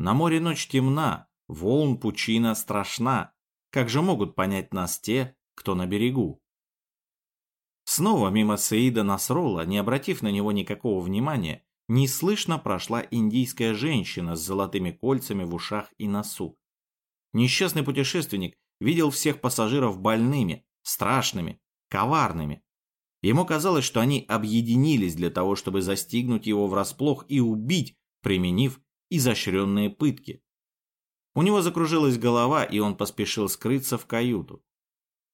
«На море ночь темна, волн пучина страшна. Как же могут понять нас те, кто на берегу?» Снова мимо Саида Насрола, не обратив на него никакого внимания, неслышно прошла индийская женщина с золотыми кольцами в ушах и носу. Несчастный путешественник видел всех пассажиров больными, страшными, коварными. Ему казалось, что они объединились для того, чтобы застигнуть его врасплох и убить, применив изощренные пытки. У него закружилась голова, и он поспешил скрыться в каюту.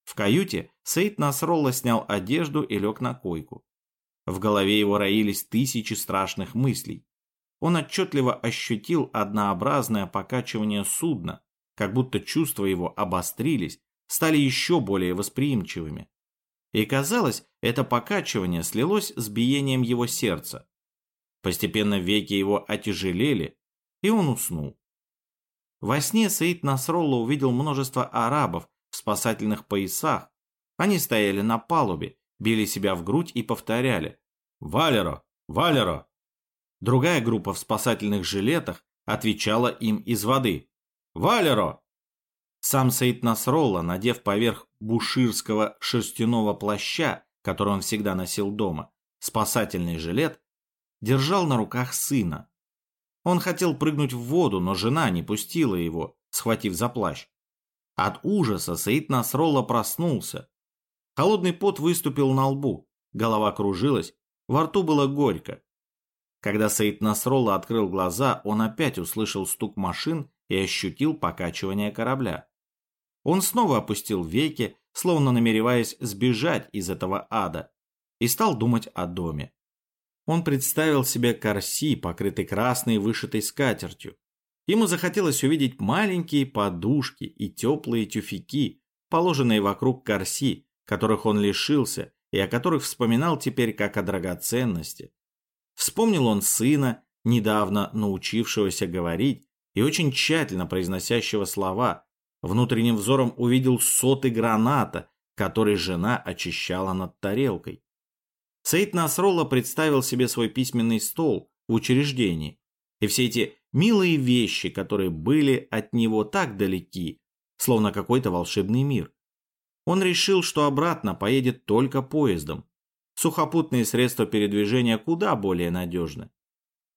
В каюте Сейд Насролла снял одежду и лег на койку. В голове его роились тысячи страшных мыслей. Он отчетливо ощутил однообразное покачивание судна, как будто чувства его обострились, стали еще более восприимчивыми. И казалось, это покачивание слилось с биением его сердца. Постепенно веки его отяжелели, и он уснул. Во сне Саид Насролла увидел множество арабов в спасательных поясах. Они стояли на палубе, били себя в грудь и повторяли «Валеро! Валеро!». Другая группа в спасательных жилетах отвечала им из воды «Валеро!». Сам Саид Насролла, надев поверх буширского шерстяного плаща, который он всегда носил дома, спасательный жилет, держал на руках сына. Он хотел прыгнуть в воду, но жена не пустила его, схватив за плащ. От ужаса Саид Насролла проснулся. Холодный пот выступил на лбу, голова кружилась, во рту было горько. Когда Саид Насролла открыл глаза, он опять услышал стук машин и ощутил покачивание корабля. Он снова опустил веки, словно намереваясь сбежать из этого ада, и стал думать о доме. Он представил себе корси, покрытый красной вышитой скатертью. Ему захотелось увидеть маленькие подушки и теплые тюфяки, положенные вокруг корси, которых он лишился и о которых вспоминал теперь как о драгоценности. Вспомнил он сына, недавно научившегося говорить и очень тщательно произносящего слова, Внутренним взором увидел соты граната, который жена очищала над тарелкой. Саид Насролла представил себе свой письменный стол в учреждении, и все эти милые вещи, которые были от него так далеки, словно какой-то волшебный мир. Он решил, что обратно поедет только поездом. Сухопутные средства передвижения куда более надежны.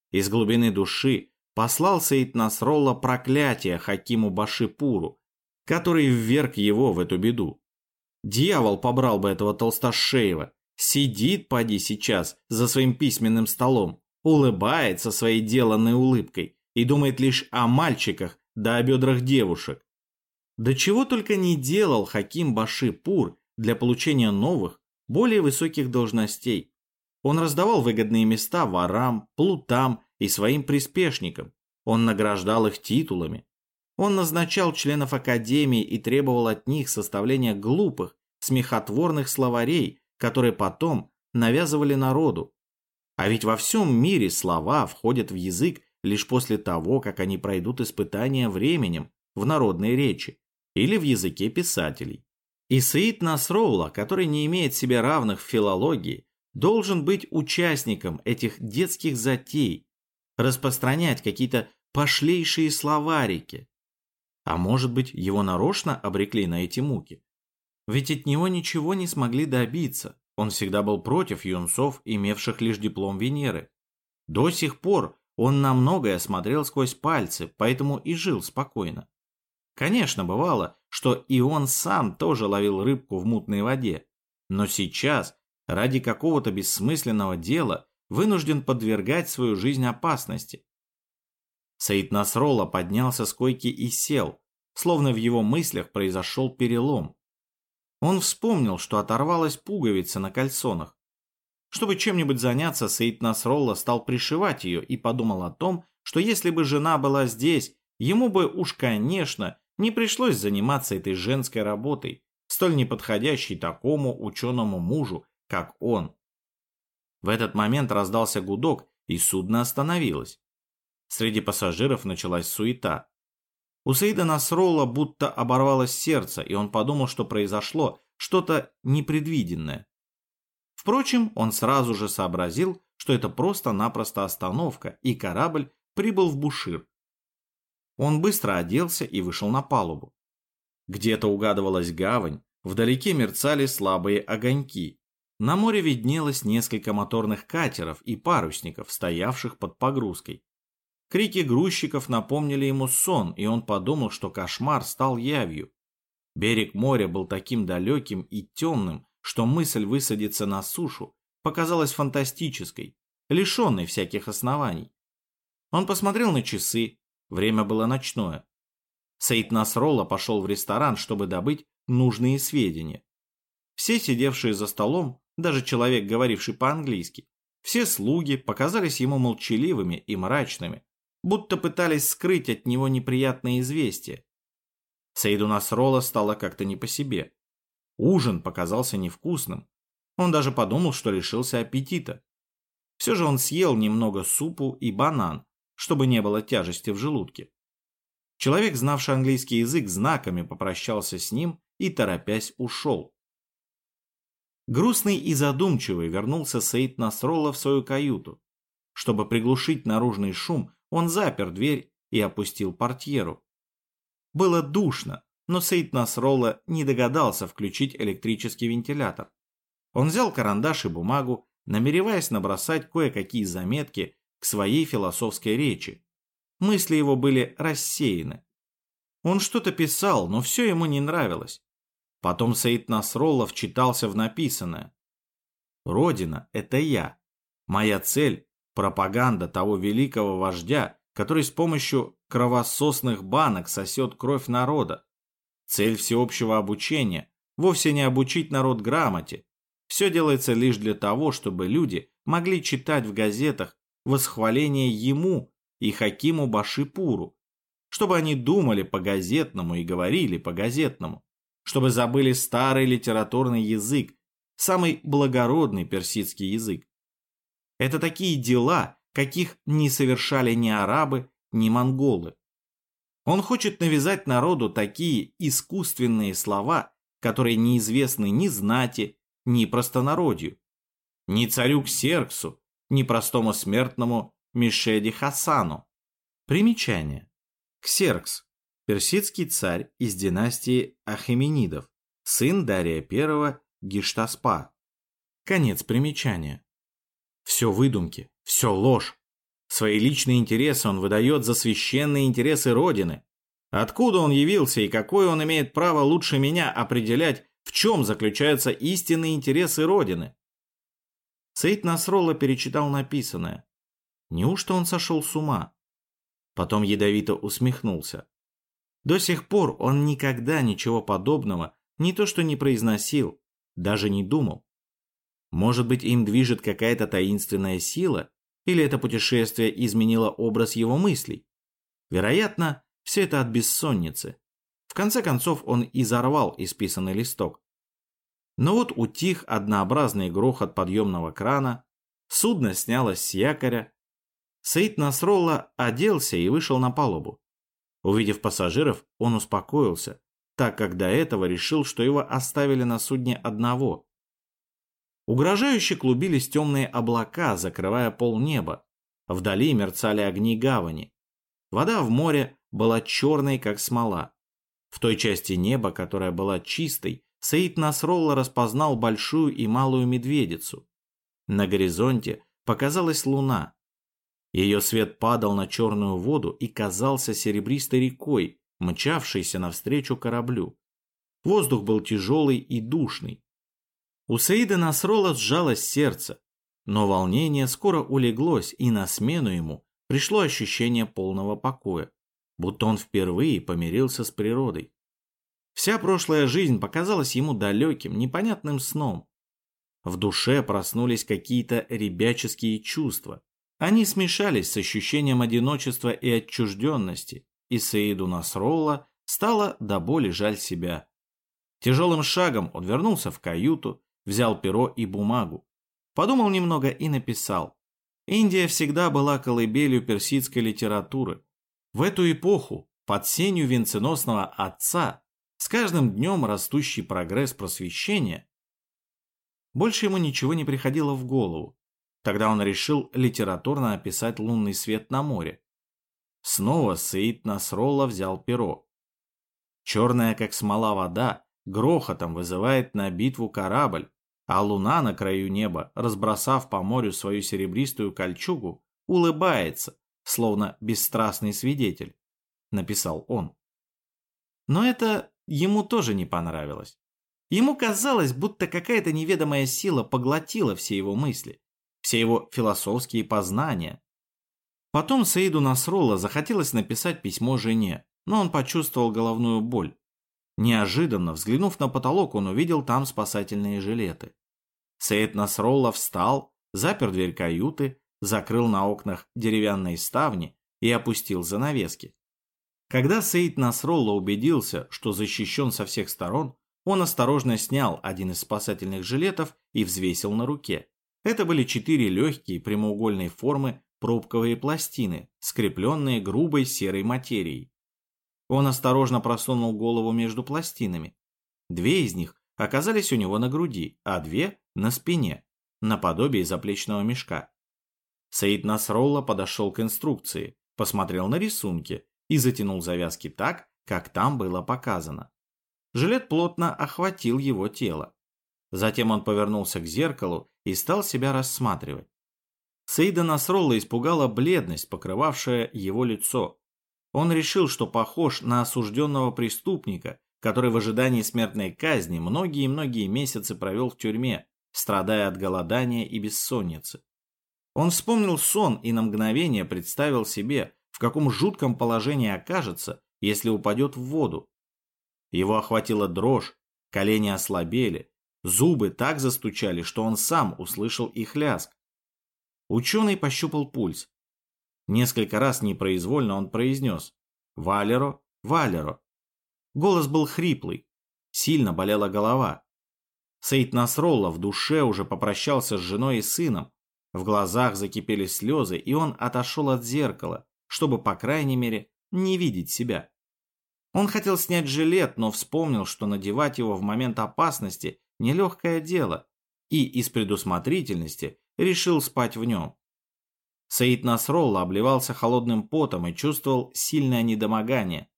Из глубины души послал Саид Насролла проклятие Хакиму Башипуру, который вверг его в эту беду. Дьявол побрал бы этого толстошеева. Сидит, поди сейчас, за своим письменным столом, улыбается своей деланной улыбкой и думает лишь о мальчиках да о бедрах девушек. Да чего только не делал Хаким Баши-Пур для получения новых, более высоких должностей. Он раздавал выгодные места ворам, плутам и своим приспешникам. Он награждал их титулами. Он назначал членов Академии и требовал от них составления глупых, смехотворных словарей, которые потом навязывали народу. А ведь во всем мире слова входят в язык лишь после того, как они пройдут испытания временем в народной речи или в языке писателей. И Саид Насролла, который не имеет себе равных в филологии, должен быть участником этих детских затей, распространять какие-то пошлейшие словарики. А может быть, его нарочно обрекли на эти муки? Ведь от него ничего не смогли добиться. Он всегда был против юнцов, имевших лишь диплом Венеры. До сих пор он на многое смотрел сквозь пальцы, поэтому и жил спокойно. Конечно, бывало, что и он сам тоже ловил рыбку в мутной воде. Но сейчас, ради какого-то бессмысленного дела, вынужден подвергать свою жизнь опасности. Саид Насролла поднялся с койки и сел, словно в его мыслях произошел перелом. Он вспомнил, что оторвалась пуговица на кальсонах. Чтобы чем-нибудь заняться, Саид Насролла стал пришивать ее и подумал о том, что если бы жена была здесь, ему бы уж, конечно, не пришлось заниматься этой женской работой, столь неподходящей такому ученому мужу, как он. В этот момент раздался гудок, и судно остановилось. Среди пассажиров началась суета. У Саида Насролла будто оборвалось сердце, и он подумал, что произошло что-то непредвиденное. Впрочем, он сразу же сообразил, что это просто-напросто остановка, и корабль прибыл в Бушир. Он быстро оделся и вышел на палубу. Где-то угадывалась гавань, вдалеке мерцали слабые огоньки. На море виднелось несколько моторных катеров и парусников, стоявших под погрузкой. Крики грузчиков напомнили ему сон, и он подумал, что кошмар стал явью. Берег моря был таким далеким и темным, что мысль высадиться на сушу показалась фантастической, лишенной всяких оснований. Он посмотрел на часы, Время было ночное. Саид Насролла пошел в ресторан, чтобы добыть нужные сведения. Все сидевшие за столом, даже человек, говоривший по-английски, все слуги показались ему молчаливыми и мрачными, будто пытались скрыть от него неприятные известия. Саиду Насролла стало как-то не по себе. Ужин показался невкусным. Он даже подумал, что лишился аппетита. Все же он съел немного супу и банан, чтобы не было тяжести в желудке. Человек, знавший английский язык, знаками попрощался с ним и, торопясь, ушел. Грустный и задумчивый вернулся Саид Насролла в свою каюту. Чтобы приглушить наружный шум, он запер дверь и опустил портьеру. Было душно, но Саид Насролла не догадался включить электрический вентилятор. Он взял карандаш и бумагу, намереваясь набросать кое-какие заметки к своей философской речи. Мысли его были рассеяны. Он что-то писал, но все ему не нравилось. Потом Саид Насроллов читался в написанное. «Родина – это я. Моя цель – пропаганда того великого вождя, который с помощью кровососных банок сосет кровь народа. Цель всеобщего обучения – вовсе не обучить народ грамоте. Все делается лишь для того, чтобы люди могли читать в газетах восхваление ему и Хакиму Башипуру, чтобы они думали по-газетному и говорили по-газетному, чтобы забыли старый литературный язык, самый благородный персидский язык. Это такие дела, каких не совершали ни арабы, ни монголы. Он хочет навязать народу такие искусственные слова, которые неизвестны ни знати, ни простонародью, ни царю Ксерксу, ни простому смертному Мишеди Хасану. Примечание. Ксеркс – персидский царь из династии Ахеменидов, сын Дария I Гиштаспа. Конец примечания. Все выдумки, все ложь. Свои личные интересы он выдает за священные интересы Родины. Откуда он явился и какое он имеет право лучше меня определять, в чем заключаются истинные интересы Родины? Саид Насролла перечитал написанное. Неужто он сошел с ума? Потом ядовито усмехнулся. До сих пор он никогда ничего подобного не то что не произносил, даже не думал. Может быть, им движет какая-то таинственная сила, или это путешествие изменило образ его мыслей? Вероятно, все это от бессонницы. В конце концов он изорвал исписанный листок. Но вот утих однообразный грохот подъемного крана, судно снялось с якоря. Саид Насролла оделся и вышел на палубу. Увидев пассажиров, он успокоился, так как до этого решил, что его оставили на судне одного. Угрожающе клубились темные облака, закрывая полнеба. Вдали мерцали огни гавани. Вода в море была черной, как смола. В той части неба, которая была чистой, Саид Насролла распознал большую и малую медведицу. На горизонте показалась луна. Ее свет падал на черную воду и казался серебристой рекой, мчавшейся навстречу кораблю. Воздух был тяжелый и душный. У Саида Насрола сжалось сердце, но волнение скоро улеглось, и на смену ему пришло ощущение полного покоя, будто он впервые помирился с природой. Вся прошлая жизнь показалась ему далеким, непонятным сном. В душе проснулись какие-то ребяческие чувства. Они смешались с ощущением одиночества и отчужденности, и Саиду Насролла стало до боли жаль себя. Тяжелым шагом он вернулся в каюту, взял перо и бумагу. Подумал немного и написал. Индия всегда была колыбелью персидской литературы. В эту эпоху, под сенью венценосного отца, с каждым днем растущий прогресс просвещения, больше ему ничего не приходило в голову. Тогда он решил литературно описать лунный свет на море. Снова Саид Насролла взял перо. Черная, как смола вода, грохотом вызывает на битву корабль, а луна на краю неба, разбросав по морю свою серебристую кольчугу, улыбается, словно бесстрастный свидетель, написал он. Но это ему тоже не понравилось. Ему казалось, будто какая-то неведомая сила поглотила все его мысли, все его философские познания. Потом Саиду Насролла захотелось написать письмо жене, но он почувствовал головную боль. Неожиданно, взглянув на потолок, он увидел там спасательные жилеты. Саид Насролла встал, запер дверь каюты, закрыл на окнах деревянные ставни и опустил занавески. Когда Саид Насролла убедился, что защищен со всех сторон, он осторожно снял один из спасательных жилетов и взвесил на руке. Это были четыре легкие прямоугольной формы пробковые пластины, скрепленные грубой серой материей. Он осторожно просунул голову между пластинами. Две из них оказались у него на груди, а две – на спине, наподобие заплечного мешка. Саид Насролла подошел к инструкции, посмотрел на рисунки и затянул завязки так, как там было показано. Жилет плотно охватил его тело. Затем он повернулся к зеркалу и стал себя рассматривать. Саида Насролла испугала бледность, покрывавшая его лицо. Он решил, что похож на осужденного преступника, который в ожидании смертной казни многие-многие месяцы провел в тюрьме, страдая от голодания и бессонницы. Он вспомнил сон и на мгновение представил себе, в каком жутком положении окажется, если упадет в воду. Его охватила дрожь, колени ослабели, зубы так застучали, что он сам услышал их лязг. Ученый пощупал пульс. Несколько раз непроизвольно он произнес «Валеро, Валеро». Голос был хриплый, сильно болела голова. Сейд Насролла в душе уже попрощался с женой и сыном, в глазах закипели слезы, и он отошел от зеркала, чтобы, по крайней мере, не видеть себя. Он хотел снять жилет, но вспомнил, что надевать его в момент опасности – нелегкое дело, и из предусмотрительности решил спать в нем. Саид Насролла обливался холодным потом и чувствовал сильное недомогание.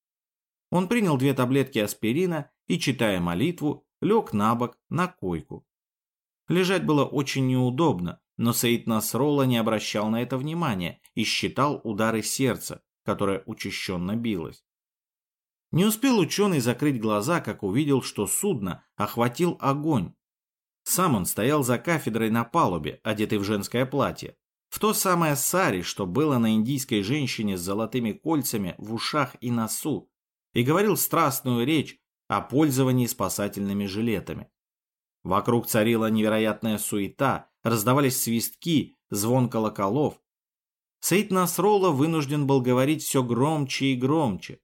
Он принял две таблетки аспирина и, читая молитву, лег на бок на койку. Лежать было очень неудобно, но Саид Насролла не обращал на это внимания и считал удары сердца, которое учащенно билось. Не успел ученый закрыть глаза, как увидел, что судно охватил огонь. Сам он стоял за кафедрой на палубе, одетый в женское платье. В то самое сари, что было на индийской женщине с золотыми кольцами в ушах и носу, и говорил страстную речь о пользовании спасательными жилетами. Вокруг царила невероятная суета, раздавались свистки, звон колоколов. Саид Насролла вынужден был говорить все громче и громче.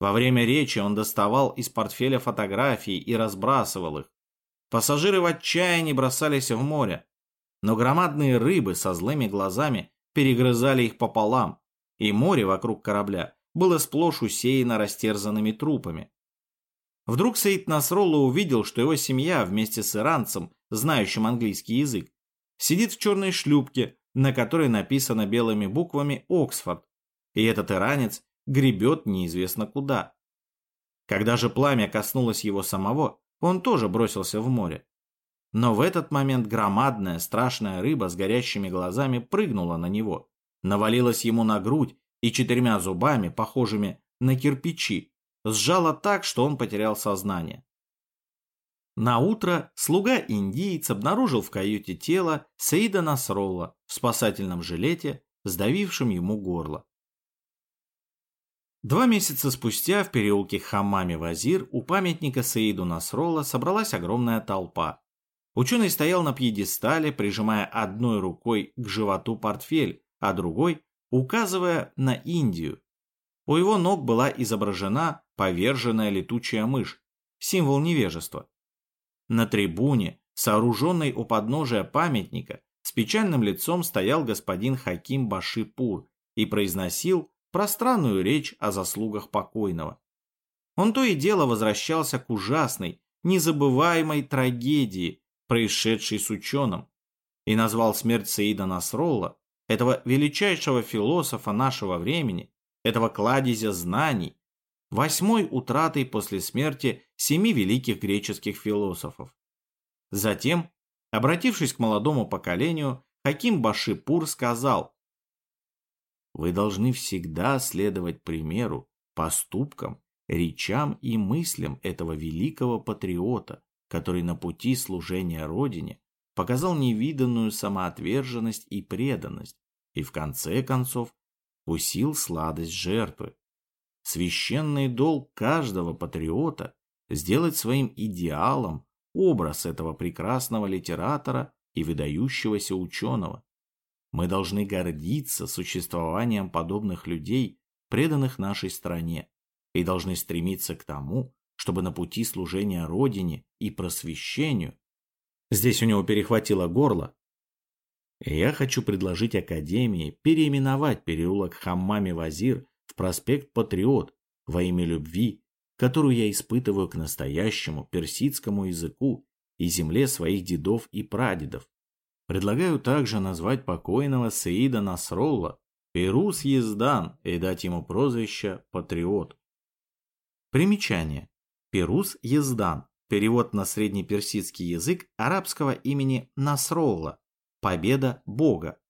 Во время речи он доставал из портфеля фотографии и разбрасывал их. Пассажиры в отчаянии бросались в море, но громадные рыбы со злыми глазами перегрызали их пополам, и море вокруг корабля было сплошь усеяно растерзанными трупами. Вдруг Саид Насролла увидел, что его семья вместе с иранцем, знающим английский язык, сидит в черной шлюпке, на которой написано белыми буквами «Оксфорд», и этот иранец гребет неизвестно куда. Когда же пламя коснулось его самого, он тоже бросился в море. Но в этот момент громадная страшная рыба с горящими глазами прыгнула на него, навалилась ему на грудь и четырьмя зубами, похожими на кирпичи, сжала так, что он потерял сознание. На утро слуга-индиец обнаружил в каюте тело Саида Насролла в спасательном жилете, сдавившем ему горло. Два месяца спустя в переулке Хаммами-Вазир у памятника Саиду Насролла собралась огромная толпа. Ученый стоял на пьедестале, прижимая одной рукой к животу портфель, а другой указывая на Индию. У его ног была изображена поверженная летучая мышь, символ невежества. На трибуне, сооруженной у подножия памятника, с печальным лицом стоял господин Хаким Башипур и произносил пространную речь о заслугах покойного. Он то и дело возвращался к ужасной, незабываемой трагедии, происшедшей с ученым, и назвал смерть Саида Насролла, этого величайшего философа нашего времени, этого кладезя знаний, восьмой утратой после смерти семи великих греческих философов. Затем, обратившись к молодому поколению, Хаким Башипур сказал, вы должны всегда следовать примеру, поступкам, речам и мыслям этого великого патриота, который на пути служения Родине показал невиданную самоотверженность и преданность, и в конце концов вкусил сладость жертвы. Священный долг каждого патриота сделать своим идеалом образ этого прекрасного литератора и выдающегося ученого. Мы должны гордиться существованием подобных людей, преданных нашей стране, и должны стремиться к тому, чтобы на пути служения Родине и просвещению Здесь у него перехватило горло. Я хочу предложить Академии переименовать переулок Хаммами-Вазир в проспект Патриот во имя любви, которую я испытываю к настоящему персидскому языку и земле своих дедов и прадедов. Предлагаю также назвать покойного Саида Насролла Перус Ездан и дать ему прозвище Патриот. Примечание. Перус Ездан. Перевод на среднеперсидский язык арабского имени Насролла. Победа Бога.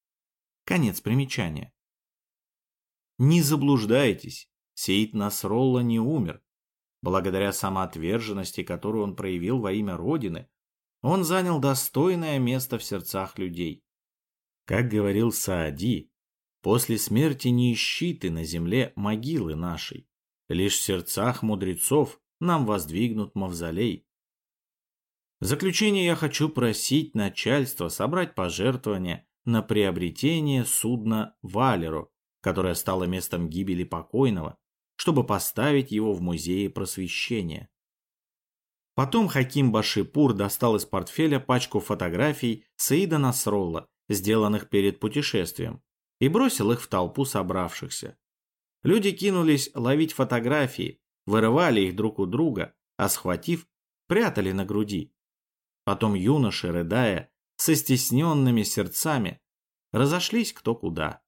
Конец примечания. Не заблуждайтесь, Сеид Насролла не умер. Благодаря самоотверженности, которую он проявил во имя Родины, он занял достойное место в сердцах людей. Как говорил Саади, после смерти не ищи ты на земле могилы нашей, лишь в сердцах мудрецов нам воздвигнут мавзолей. В заключение я хочу просить начальство собрать пожертвования на приобретение судна «Валеру», которое стало местом гибели покойного, чтобы поставить его в музее просвещения. Потом Хаким Башипур достал из портфеля пачку фотографий Саида Насролла, сделанных перед путешествием, и бросил их в толпу собравшихся. Люди кинулись ловить фотографии, вырывали их друг у друга, а схватив, прятали на груди. Потом юноши, рыдая, со стесненными сердцами, разошлись кто куда.